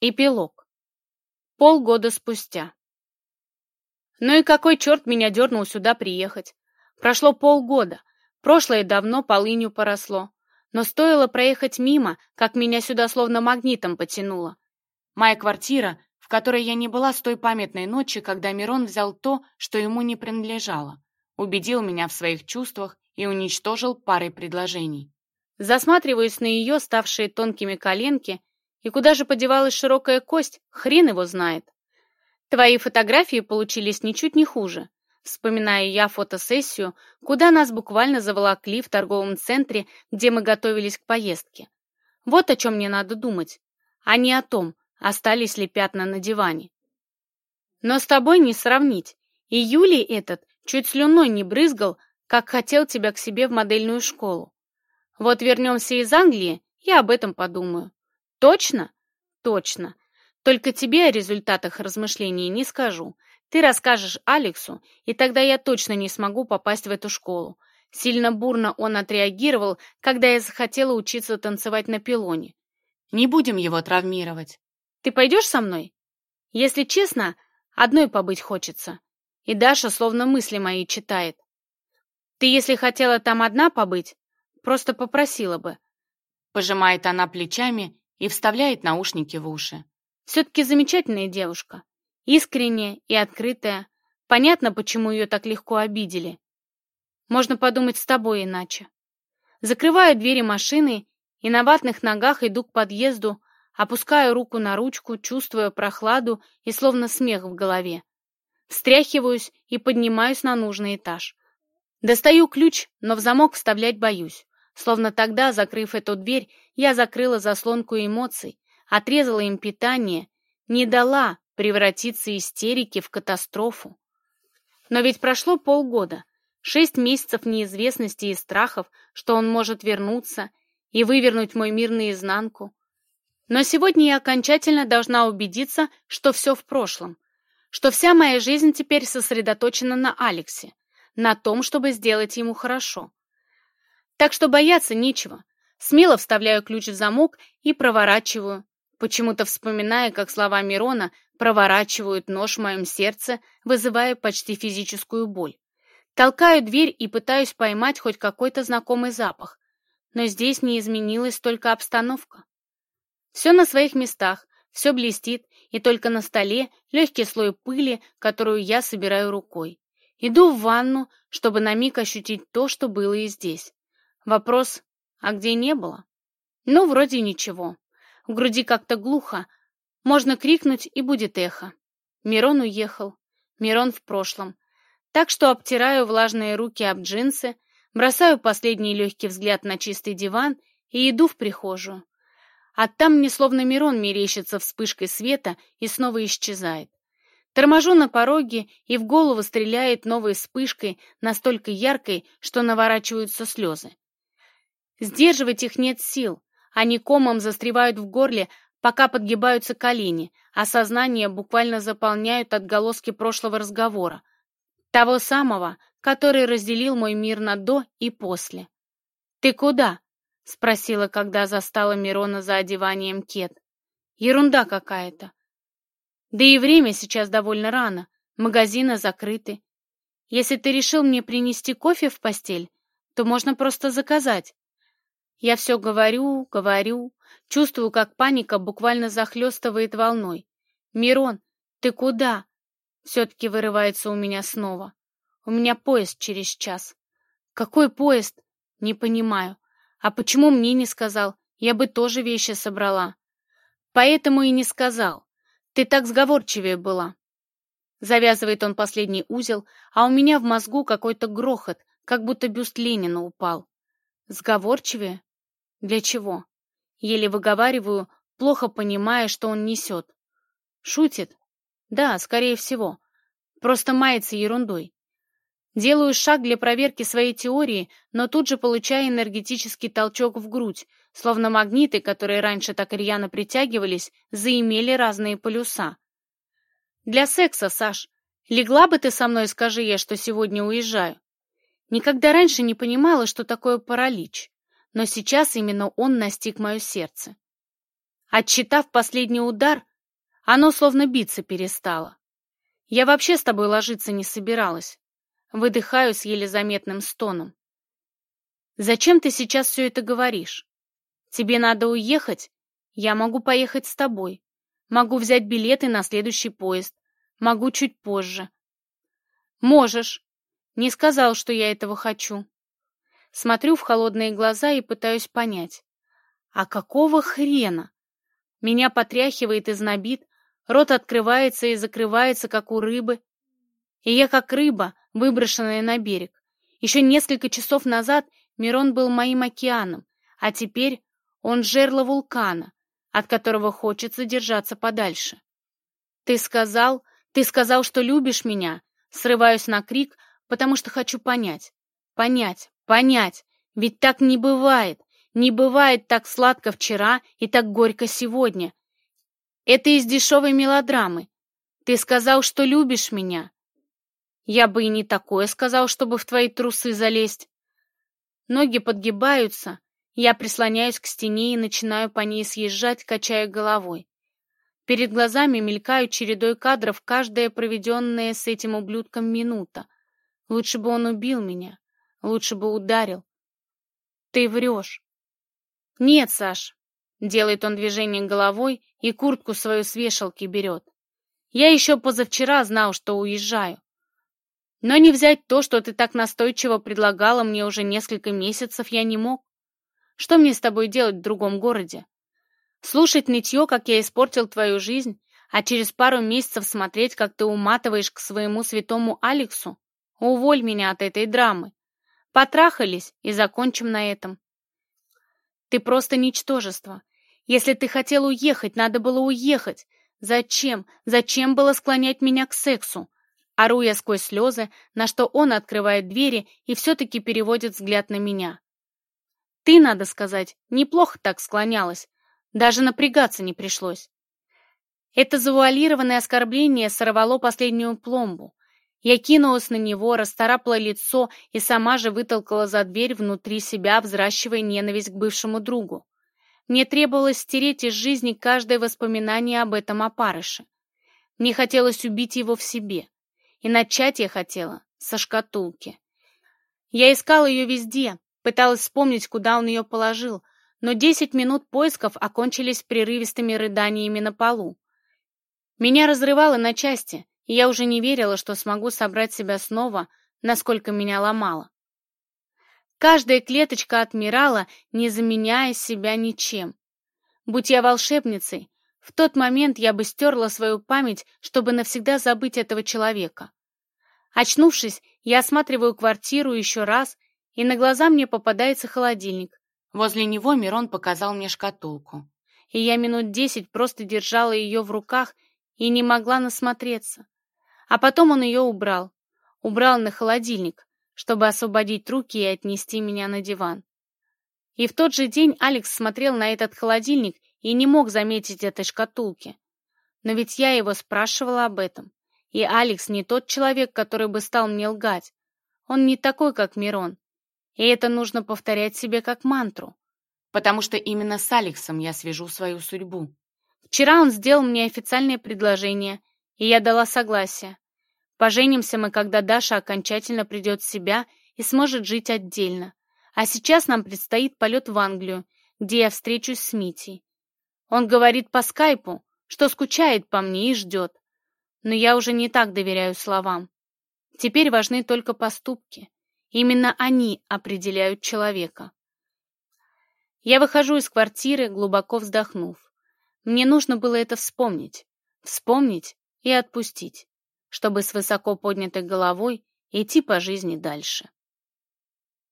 и пилок. Полгода спустя. Ну и какой черт меня дернул сюда приехать? Прошло полгода, прошлое давно полынью поросло. Но стоило проехать мимо, как меня сюда словно магнитом потянуло. Моя квартира, в которой я не была с той памятной ночи, когда Мирон взял то, что ему не принадлежало, убедил меня в своих чувствах и уничтожил парой предложений. Засматриваюсь на ее, ставшие тонкими коленки, и куда же подевалась широкая кость, хрен его знает. Твои фотографии получились ничуть не хуже. Вспоминая я фотосессию, куда нас буквально заволокли в торговом центре, где мы готовились к поездке. Вот о чем мне надо думать, а не о том, остались ли пятна на диване. Но с тобой не сравнить. И Юлий этот чуть слюной не брызгал, как хотел тебя к себе в модельную школу. Вот вернемся из Англии, я об этом подумаю. Точно? Точно. Только тебе о результатах размышлений не скажу. Ты расскажешь Алексу, и тогда я точно не смогу попасть в эту школу. Сильно бурно он отреагировал, когда я захотела учиться танцевать на пилоне. Не будем его травмировать. Ты пойдешь со мной? Если честно, одной побыть хочется. И Даша словно мысли мои читает. Ты, если хотела там одна побыть, просто попросила бы. Пожимает она плечами и вставляет наушники в уши. Все-таки замечательная девушка. Искренняя и открытая. Понятно, почему ее так легко обидели. Можно подумать с тобой иначе. Закрываю двери машины и на ватных ногах иду к подъезду, опускаю руку на ручку, чувствуя прохладу и словно смех в голове. Встряхиваюсь и поднимаюсь на нужный этаж. Достаю ключ, но в замок вставлять боюсь словно тогда, закрыв эту дверь, я закрыла заслонку эмоций, отрезала им питание, не дала превратиться истерики в катастрофу. Но ведь прошло полгода, шесть месяцев неизвестности и страхов, что он может вернуться и вывернуть мой мир наизнанку. Но сегодня я окончательно должна убедиться, что все в прошлом, что вся моя жизнь теперь сосредоточена на Алексе, на том, чтобы сделать ему хорошо. Так что бояться нечего. Смело вставляю ключ в замок и проворачиваю. Почему-то вспоминая, как слова Мирона проворачивают нож в моем сердце, вызывая почти физическую боль. Толкаю дверь и пытаюсь поймать хоть какой-то знакомый запах. Но здесь не изменилась только обстановка. Все на своих местах, все блестит, и только на столе легкий слой пыли, которую я собираю рукой. Иду в ванну, чтобы на миг ощутить то, что было и здесь. Вопрос, а где не было? Ну, вроде ничего. В груди как-то глухо. Можно крикнуть, и будет эхо. Мирон уехал. Мирон в прошлом. Так что обтираю влажные руки об джинсы, бросаю последний легкий взгляд на чистый диван и иду в прихожую. А там мне словно Мирон мерещится вспышкой света и снова исчезает. Торможу на пороге, и в голову стреляет новой вспышкой, настолько яркой, что наворачиваются слезы. Сдерживать их нет сил. Они комом застревают в горле, пока подгибаются колени, а сознание буквально заполняют отголоски прошлого разговора. Того самого, который разделил мой мир на «до» и «после». «Ты куда?» — спросила, когда застала Мирона за одеванием кет. «Ерунда какая-то». «Да и время сейчас довольно рано, магазины закрыты. Если ты решил мне принести кофе в постель, то можно просто заказать. Я все говорю, говорю, чувствую, как паника буквально захлестывает волной. «Мирон, ты куда?» Все-таки вырывается у меня снова. У меня поезд через час. Какой поезд? Не понимаю. А почему мне не сказал? Я бы тоже вещи собрала. Поэтому и не сказал. Ты так сговорчивее была. Завязывает он последний узел, а у меня в мозгу какой-то грохот, как будто бюст Ленина упал. Сговорчивее? Для чего? Еле выговариваю, плохо понимая, что он несет. Шутит? Да, скорее всего. Просто мается ерундой. Делаю шаг для проверки своей теории, но тут же получаю энергетический толчок в грудь, словно магниты, которые раньше так рьяно притягивались, заимели разные полюса. «Для секса, Саш. Легла бы ты со мной, скажи я, что сегодня уезжаю». Никогда раньше не понимала, что такое паралич но сейчас именно он настиг мое сердце. Отчитав последний удар, оно словно биться перестало. Я вообще с тобой ложиться не собиралась. Выдыхаю с еле заметным стоном. Зачем ты сейчас все это говоришь? Тебе надо уехать? Я могу поехать с тобой. Могу взять билеты на следующий поезд. Могу чуть позже. Можешь. Не сказал, что я этого хочу. Смотрю в холодные глаза и пытаюсь понять. А какого хрена? Меня потряхивает из набит рот открывается и закрывается, как у рыбы. И я как рыба, выброшенная на берег. Еще несколько часов назад Мирон был моим океаном, а теперь он жерло вулкана, от которого хочется держаться подальше. «Ты сказал, ты сказал, что любишь меня!» Срываюсь на крик, потому что хочу понять. Понять, понять, ведь так не бывает. Не бывает так сладко вчера и так горько сегодня. Это из дешевой мелодрамы. Ты сказал, что любишь меня. Я бы и не такое сказал, чтобы в твои трусы залезть. Ноги подгибаются, я прислоняюсь к стене и начинаю по ней съезжать, качая головой. Перед глазами мелькают чередой кадров каждая проведенная с этим ублюдком минута. Лучше бы он убил меня, Лучше бы ударил. Ты врешь. Нет, Саш. Делает он движение головой и куртку свою с вешалки берет. Я еще позавчера знал, что уезжаю. Но не взять то, что ты так настойчиво предлагала мне уже несколько месяцев, я не мог. Что мне с тобой делать в другом городе? Слушать нытье, как я испортил твою жизнь, а через пару месяцев смотреть, как ты уматываешь к своему святому Алексу? Уволь меня от этой драмы потрахались и закончим на этом. Ты просто ничтожество. Если ты хотел уехать, надо было уехать. Зачем? Зачем было склонять меня к сексу? Ору я сквозь слезы, на что он открывает двери и все-таки переводит взгляд на меня. Ты, надо сказать, неплохо так склонялась. Даже напрягаться не пришлось. Это завуалированное оскорбление сорвало последнюю пломбу. Я кинулась на него, расторапала лицо и сама же вытолкала за дверь внутри себя, взращивая ненависть к бывшему другу. Мне требовалось стереть из жизни каждое воспоминание об этом опарыше. Мне хотелось убить его в себе. И начать я хотела со шкатулки. Я искала ее везде, пыталась вспомнить, куда он ее положил, но десять минут поисков окончились прерывистыми рыданиями на полу. Меня разрывало на части, и я уже не верила, что смогу собрать себя снова, насколько меня ломало. Каждая клеточка отмирала, не заменяя себя ничем. Будь я волшебницей, в тот момент я бы стерла свою память, чтобы навсегда забыть этого человека. Очнувшись, я осматриваю квартиру еще раз, и на глаза мне попадается холодильник. Возле него Мирон показал мне шкатулку. И я минут десять просто держала ее в руках и не могла насмотреться. А потом он ее убрал. Убрал на холодильник, чтобы освободить руки и отнести меня на диван. И в тот же день Алекс смотрел на этот холодильник и не мог заметить этой шкатулки. Но ведь я его спрашивала об этом. И Алекс не тот человек, который бы стал мне лгать. Он не такой, как Мирон. И это нужно повторять себе как мантру. Потому что именно с Алексом я свяжу свою судьбу. Вчера он сделал мне официальное предложение, и я дала согласие. Поженимся мы, когда Даша окончательно придет в себя и сможет жить отдельно. А сейчас нам предстоит полет в Англию, где я встречусь с Митей. Он говорит по скайпу, что скучает по мне и ждет но я уже не так доверяю словам. Теперь важны только поступки. Именно они определяют человека. Я выхожу из квартиры, глубоко вздохнув. Мне и отпустить, чтобы с высоко поднятой головой идти по жизни дальше.